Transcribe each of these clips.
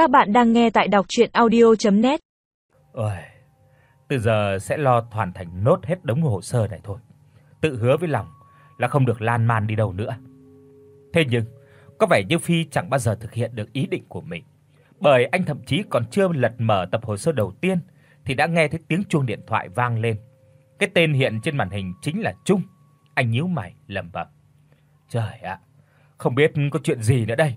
Các bạn đang nghe tại đọc audio net Ôi, từ giờ sẽ lo hoàn thành nốt hết đống hồ sơ này thôi. Tự hứa với lòng là không được lan man đi đâu nữa. Thế nhưng, có vẻ như Phi chẳng bao giờ thực hiện được ý định của mình, bởi anh thậm chí còn chưa lật mở tập hồ sơ đầu tiên thì đã nghe thấy tiếng chuông điện thoại vang lên. Cái tên hiện trên màn hình chính là Trung. Anh nhíu mày lẩm bẩm. Trời ạ, không biết có chuyện gì nữa đây.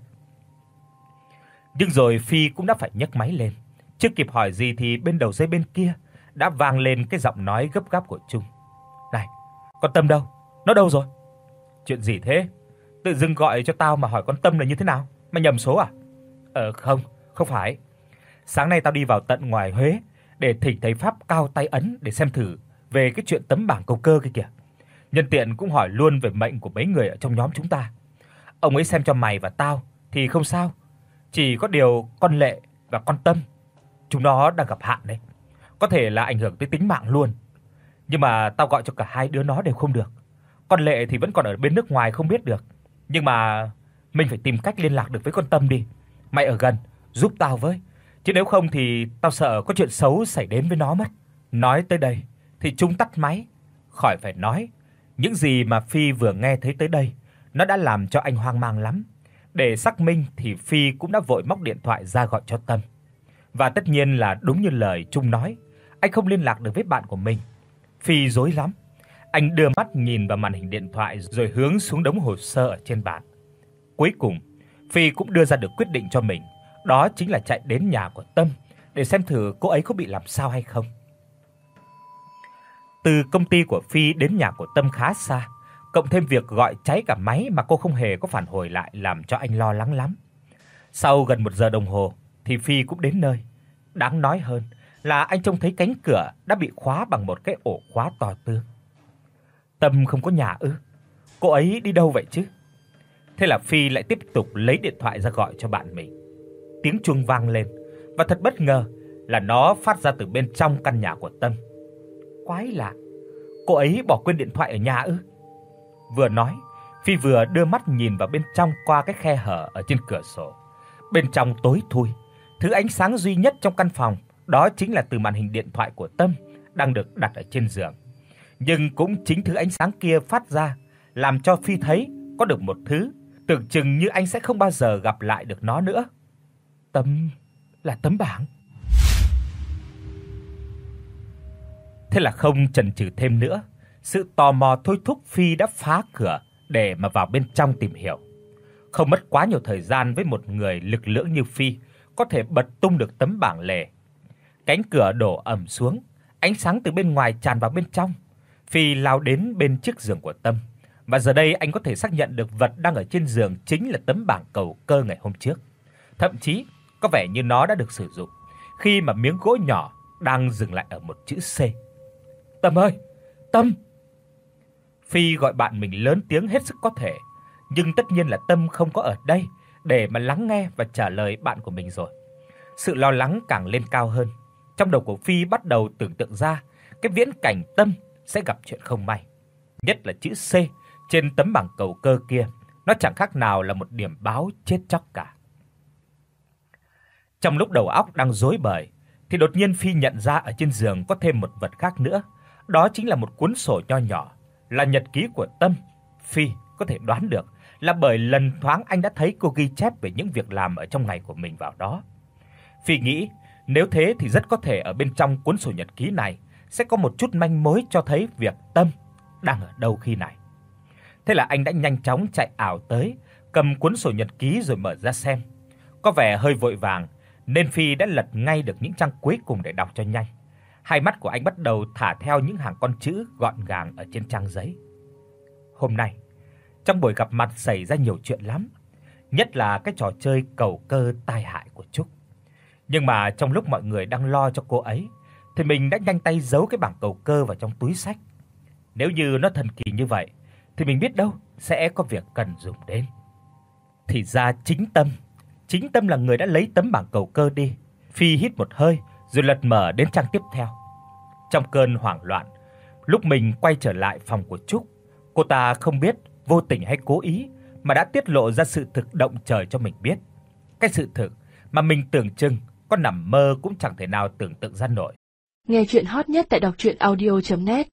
Nhưng rồi Phi cũng đã phải nhấc máy lên. Chưa kịp hỏi gì thì bên đầu dây bên kia đã vang lên cái giọng nói gấp gáp của Trung. "Này, con Tâm đâu? Nó đâu rồi?" "Chuyện gì thế? Tự dưng gọi cho tao mà hỏi con Tâm là như thế nào? Mày nhầm số à?" "Ờ không, không phải. Sáng nay tao đi vào tận ngoài Huế để thỉnh thầy pháp cao tay ấn để xem thử về cái chuyện tấm bảng cầu cơ kia kìa. Nhân tiện cũng hỏi luôn về mệnh của mấy người ở trong nhóm chúng ta. Ông ấy xem cho mày và tao thì không sao, chỉ có điều con Lệ và con Tâm chúng nó đang gặp hạn đấy. Có thể là ảnh hưởng tới tính mạng luôn. Nhưng mà tao gọi cho cả hai đứa nó đều không được. Con Lệ thì vẫn còn ở bên nước ngoài không biết được. Nhưng mà mình phải tìm cách liên lạc được với con Tâm đi. Mày ở gần, giúp tao với. Chứ nếu không thì tao sợ có chuyện xấu xảy đến với nó mất. Nói tới đây thì chúng tắt máy, khỏi phải nói, những gì mà Phi vừa nghe thấy tới đây, nó đã làm cho anh hoang mang lắm. Để xác minh thì Phi cũng đã vội móc điện thoại ra gọi cho Tâm. Và tất nhiên là đúng như lời Trung nói, anh không liên lạc được với bạn của mình. Phi rối lắm. Anh đưa mắt nhìn vào màn hình điện thoại rồi hướng xuống đống hồ sơ ở trên bàn. Cuối cùng, Phi cũng đưa ra được quyết định cho mình, đó chính là chạy đến nhà của Tâm để xem thử cô ấy có bị làm sao hay không. Từ công ty của Phi đến nhà của Tâm khá xa, cộng thêm việc gọi cháy cả máy mà cô không hề có phản hồi lại làm cho anh lo lắng lắm. Sau gần 1 giờ đồng hồ thì Phi cũng đến nơi. Đáng nói hơn là anh trông thấy cánh cửa đã bị khóa bằng một cái ổ khóa to tướng. Tâm không có nhà ư? Cô ấy đi đâu vậy chứ? Thế là Phi lại tiếp tục lấy điện thoại ra gọi cho bạn mình. Tiếng chuông vang lên và thật bất ngờ là nó phát ra từ bên trong căn nhà của Tâm. Quái lạ, cô ấy bỏ quên điện thoại ở nhà ư? Vừa nói, Phi vừa đưa mắt nhìn vào bên trong qua cái khe hở ở trên cửa sổ. Bên trong tối thui, thứ ánh sáng duy nhất trong căn phòng đó chính là từ màn hình điện thoại của Tâm đang được đặt ở trên giường. Nhưng cũng chính thứ ánh sáng kia phát ra làm cho Phi thấy có được một thứ tưởng chừng như anh sẽ không bao giờ gặp lại được nó nữa. Tâm là tấm bảng. Thế là không chần chừ thêm nữa, sự tò mò thôi thúc Phi đã phá cửa để mà vào bên trong tìm hiểu. Không mất quá nhiều thời gian với một người lực lưỡng như Phi có thể bật tung được tấm bảng lề. Cánh cửa đổ ẩm xuống, ánh sáng từ bên ngoài tràn vào bên trong. Phi lao đến bên chiếc giường của Tâm, và giờ đây anh có thể xác nhận được vật đang ở trên giường chính là tấm bảng cầu cơ ngày hôm trước. Thậm chí có vẻ như nó đã được sử dụng khi mà miếng gỗ nhỏ đang dừng lại ở một chữ C. Tâm ơi, Tâm. Phi gọi bạn mình lớn tiếng hết sức có thể, nhưng tất nhiên là Tâm không có ở đây để mà lắng nghe và trả lời bạn của mình rồi. Sự lo lắng càng lên cao hơn. Trong đầu của Phi bắt đầu tưởng tượng ra cái viễn cảnh Tâm sẽ gặp chuyện không may. Nhất là chữ C trên tấm bảng cầu cơ kia, nó chẳng khác nào là một điểm báo chết chóc cả. Trong lúc đầu óc đang rối bời thì đột nhiên Phi nhận ra ở trên giường có thêm một vật khác nữa, đó chính là một cuốn sổ nho nhỏ, là nhật ký của Tâm. Phi có thể đoán được là bởi lần thoáng anh đã thấy cô ghi chép về những việc làm ở trong ngày của mình vào đó. Phi nghĩ, nếu thế thì rất có thể ở bên trong cuốn sổ nhật ký này sẽ có một chút manh mối cho thấy việc Tâm đang ở đâu khi này. Thế là anh đã nhanh chóng chạy ảo tới, cầm cuốn sổ nhật ký rồi mở ra xem. Có vẻ hơi vội vàng nên Phi đã lật ngay được những trang cuối cùng để đọc cho nhanh. Hai mắt của anh bắt đầu thả theo những hàng con chữ gọn gàng ở trên trang giấy. Hôm nay, trong buổi gặp mặt xảy ra nhiều chuyện lắm, nhất là cái trò chơi cầu cơ tai hại của Trúc. Nhưng mà trong lúc mọi người đang lo cho cô ấy, thì mình đã nhanh tay giấu cái bảng cầu cơ vào trong túi sách. Nếu như nó thần kỳ như vậy thì mình biết đâu sẽ có việc cần dùng đến. Thì ra chính Tâm, chính Tâm là người đã lấy tấm bảng cầu cơ đi. Phi hít một hơi rồi lật mở đến trang tiếp theo. Trong cơn hoảng loạn, lúc mình quay trở lại phòng của Trúc, cô ta không biết vô tình hay cố ý mà đã tiết lộ ra sự thực động trời cho mình biết. Cái sự thực mà mình tưởng chừng có nằm mơ cũng chẳng thể nào tưởng tượng ra nổi. Nghe truyện hot nhất tại doctruyenaudio.net